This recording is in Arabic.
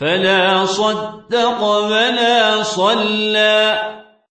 فلا صدق ولا صلى.